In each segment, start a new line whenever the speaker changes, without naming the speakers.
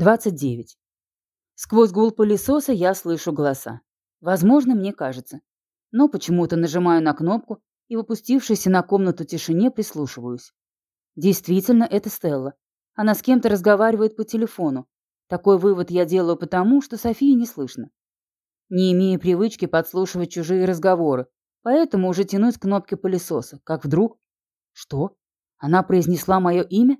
29. Сквозь гул пылесоса я слышу голоса. Возможно, мне кажется. Но почему-то нажимаю на кнопку и в опустившейся на комнату тишине прислушиваюсь. Действительно, это Стелла. Она с кем-то разговаривает по телефону. Такой вывод я делаю потому, что Софии не слышно. Не имея привычки подслушивать чужие разговоры, поэтому уже тянусь к кнопке пылесоса, как вдруг... Что? Она произнесла мое имя?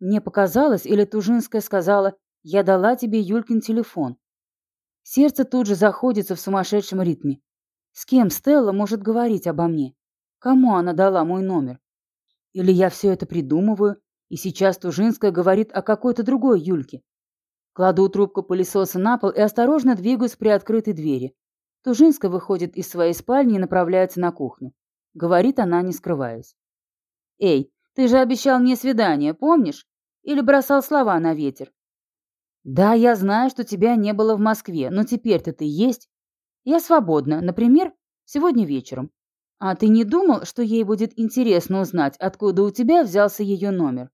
Мне показалось, или Тужинская сказала, я дала тебе Юлькин телефон. Сердце тут же заходится в сумасшедшем ритме. С кем Стелла может говорить обо мне? Кому она дала мой номер? Или я все это придумываю, и сейчас Тужинская говорит о какой-то другой Юльке? Кладу трубку пылесоса на пол и осторожно двигаюсь к приоткрытой двери. Тужинская выходит из своей спальни и направляется на кухню. Говорит она, не скрываясь. «Эй, ты же обещал мне свидание, помнишь? Или бросал слова на ветер? Да, я знаю, что тебя не было в Москве, но теперь-то ты есть. Я свободна, например, сегодня вечером. А ты не думал, что ей будет интересно узнать, откуда у тебя взялся ее номер?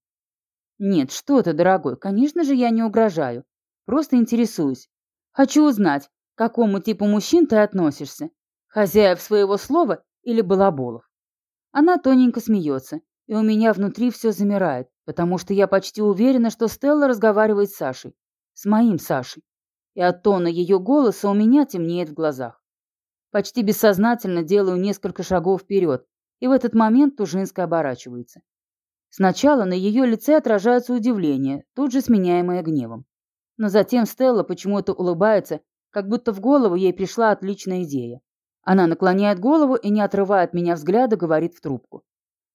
Нет, что ты, дорогой, конечно же, я не угрожаю. Просто интересуюсь. Хочу узнать, к какому типу мужчин ты относишься. Хозяев своего слова или балаболов? Она тоненько смеется, и у меня внутри все замирает, потому что я почти уверена, что Стелла разговаривает с Сашей с моим Сашей. И от тона ее голоса у меня темнеет в глазах. Почти бессознательно делаю несколько шагов вперед, и в этот момент Тужинская оборачивается. Сначала на ее лице отражается удивление, тут же сменяемое гневом. Но затем Стелла почему-то улыбается, как будто в голову ей пришла отличная идея. Она наклоняет голову и, не отрывая от меня взгляда, говорит в трубку.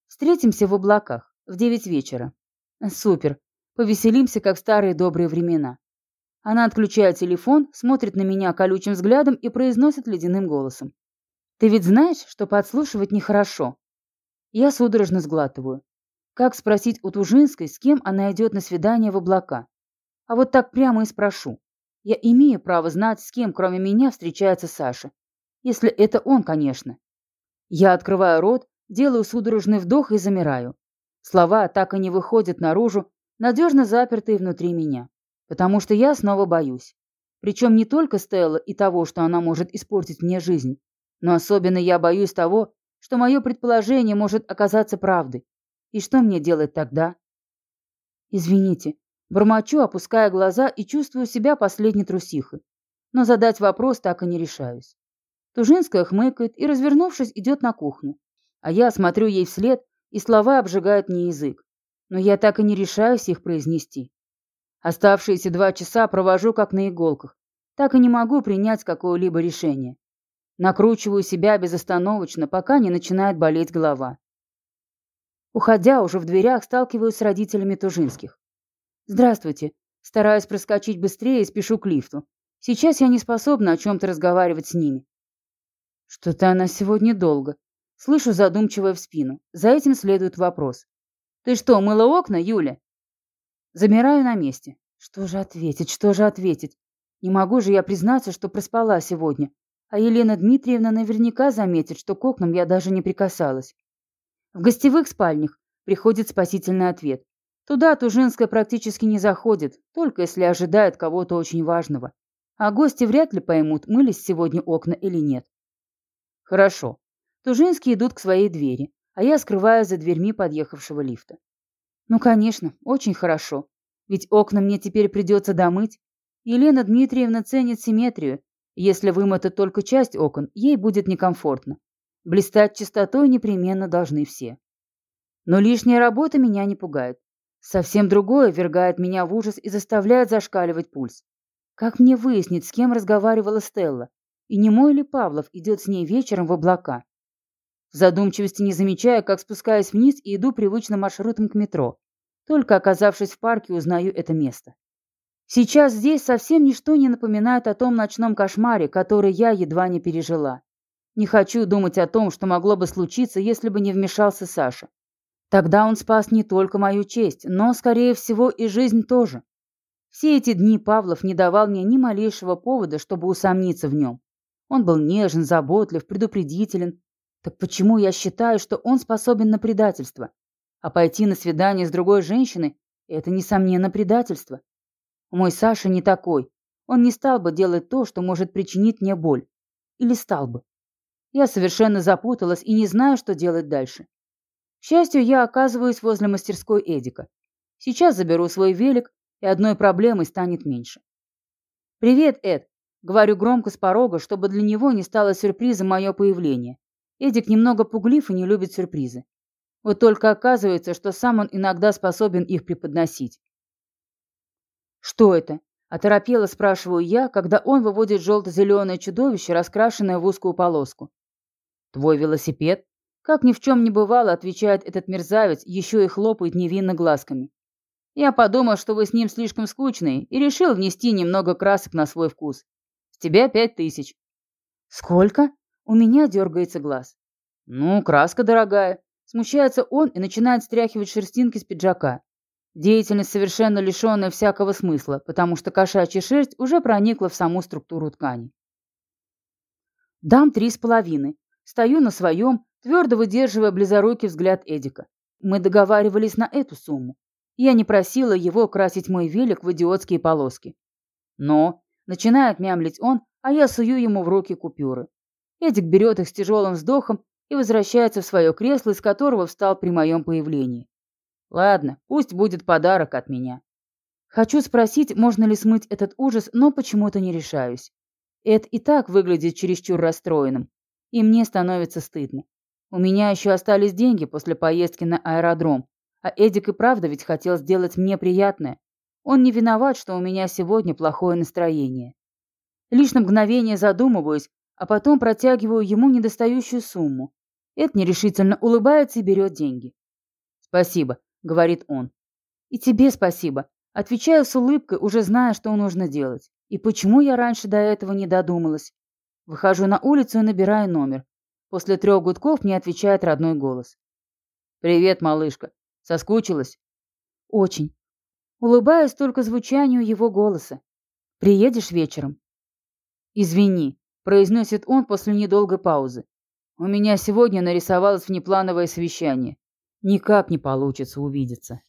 «Встретимся в облаках. В девять вечера». «Супер. Повеселимся, как в старые добрые времена». Она отключает телефон, смотрит на меня колючим взглядом и произносит ледяным голосом. «Ты ведь знаешь, что подслушивать нехорошо?» Я судорожно сглатываю. Как спросить у Тужинской, с кем она идет на свидание в облака? А вот так прямо и спрошу. Я имею право знать, с кем, кроме меня, встречается Саша. Если это он, конечно. Я открываю рот, делаю судорожный вдох и замираю. Слова так и не выходят наружу, надежно запертые внутри меня. Потому что я снова боюсь. Причем не только Стелла и того, что она может испортить мне жизнь, но особенно я боюсь того, что мое предположение может оказаться правдой. И что мне делать тогда? Извините, бормочу, опуская глаза и чувствую себя последней трусихой. Но задать вопрос так и не решаюсь. Тужинская хмыкает и, развернувшись, идет на кухню. А я смотрю ей вслед, и слова обжигают мне язык. Но я так и не решаюсь их произнести. Оставшиеся два часа провожу как на иголках. Так и не могу принять какое-либо решение. Накручиваю себя безостановочно, пока не начинает болеть голова. Уходя, уже в дверях сталкиваюсь с родителями Тужинских. «Здравствуйте. Стараюсь проскочить быстрее и спешу к лифту. Сейчас я не способна о чем-то разговаривать с ними». Что-то она сегодня долго. Слышу задумчивое в спину. За этим следует вопрос. «Ты что, мыла окна, Юля?» Замираю на месте. Что же ответить, что же ответить? Не могу же я признаться, что проспала сегодня. А Елена Дмитриевна наверняка заметит, что к окнам я даже не прикасалась. В гостевых спальнях приходит спасительный ответ. Туда Тужинская практически не заходит, только если ожидает кого-то очень важного. А гости вряд ли поймут, мылись сегодня окна или нет. Хорошо. Тужинские идут к своей двери, а я скрываю за дверьми подъехавшего лифта. Ну, конечно, очень хорошо. Ведь окна мне теперь придется домыть. Елена Дмитриевна ценит симметрию. Если вымотать только часть окон, ей будет некомфортно. Блистать чистотой непременно должны все. Но лишняя работа меня не пугает. Совсем другое вергает меня в ужас и заставляет зашкаливать пульс. Как мне выяснить, с кем разговаривала Стелла? И не мой ли Павлов идет с ней вечером в облака? В задумчивости не замечая, как спускаюсь вниз и иду привычным маршрутом к метро. Только оказавшись в парке, узнаю это место. Сейчас здесь совсем ничто не напоминает о том ночном кошмаре, который я едва не пережила. Не хочу думать о том, что могло бы случиться, если бы не вмешался Саша. Тогда он спас не только мою честь, но, скорее всего, и жизнь тоже. Все эти дни Павлов не давал мне ни малейшего повода, чтобы усомниться в нем. Он был нежен, заботлив, предупредителен, так почему я считаю, что он способен на предательство? А пойти на свидание с другой женщиной – это, несомненно, предательство. Мой Саша не такой. Он не стал бы делать то, что может причинить мне боль. Или стал бы. Я совершенно запуталась и не знаю, что делать дальше. К счастью, я оказываюсь возле мастерской Эдика. Сейчас заберу свой велик, и одной проблемой станет меньше. «Привет, Эд!» — говорю громко с порога, чтобы для него не стало сюрпризом мое появление. Эдик немного пуглив и не любит сюрпризы. Вот только оказывается, что сам он иногда способен их преподносить. «Что это?» – оторопело спрашиваю я, когда он выводит желто-зеленое чудовище, раскрашенное в узкую полоску. «Твой велосипед?» Как ни в чем не бывало, отвечает этот мерзавец, еще и хлопает невинно глазками. Я подумал, что вы с ним слишком скучные, и решил внести немного красок на свой вкус. С тебя пять тысяч. Сколько? У меня дергается глаз. Ну, краска дорогая. Смущается он и начинает стряхивать шерстинки с пиджака. Деятельность совершенно лишенная всякого смысла, потому что кошачья шерсть уже проникла в саму структуру ткани. Дам три с половиной. Стою на своем, твердо выдерживая близорукий взгляд Эдика. Мы договаривались на эту сумму. Я не просила его красить мой велик в идиотские полоски. Но, начинает мямлить он, а я сую ему в руки купюры. Эдик берет их с тяжелым вздохом и возвращается в свое кресло, из которого встал при моем появлении. Ладно, пусть будет подарок от меня. Хочу спросить, можно ли смыть этот ужас, но почему-то не решаюсь. Эд и так выглядит чересчур расстроенным, и мне становится стыдно. У меня еще остались деньги после поездки на аэродром, а Эдик и правда ведь хотел сделать мне приятное. Он не виноват, что у меня сегодня плохое настроение. Лишь на мгновение задумываюсь, а потом протягиваю ему недостающую сумму. Эд нерешительно улыбается и берет деньги. «Спасибо», — говорит он. «И тебе спасибо», — отвечаю с улыбкой, уже зная, что нужно делать. И почему я раньше до этого не додумалась? Выхожу на улицу и набираю номер. После трех гудков мне отвечает родной голос. «Привет, малышка. Соскучилась?» «Очень». Улыбаюсь только звучанию его голоса. «Приедешь вечером?» «Извини», — произносит он после недолгой паузы. У меня сегодня нарисовалось внеплановое совещание. Никак не получится увидеться.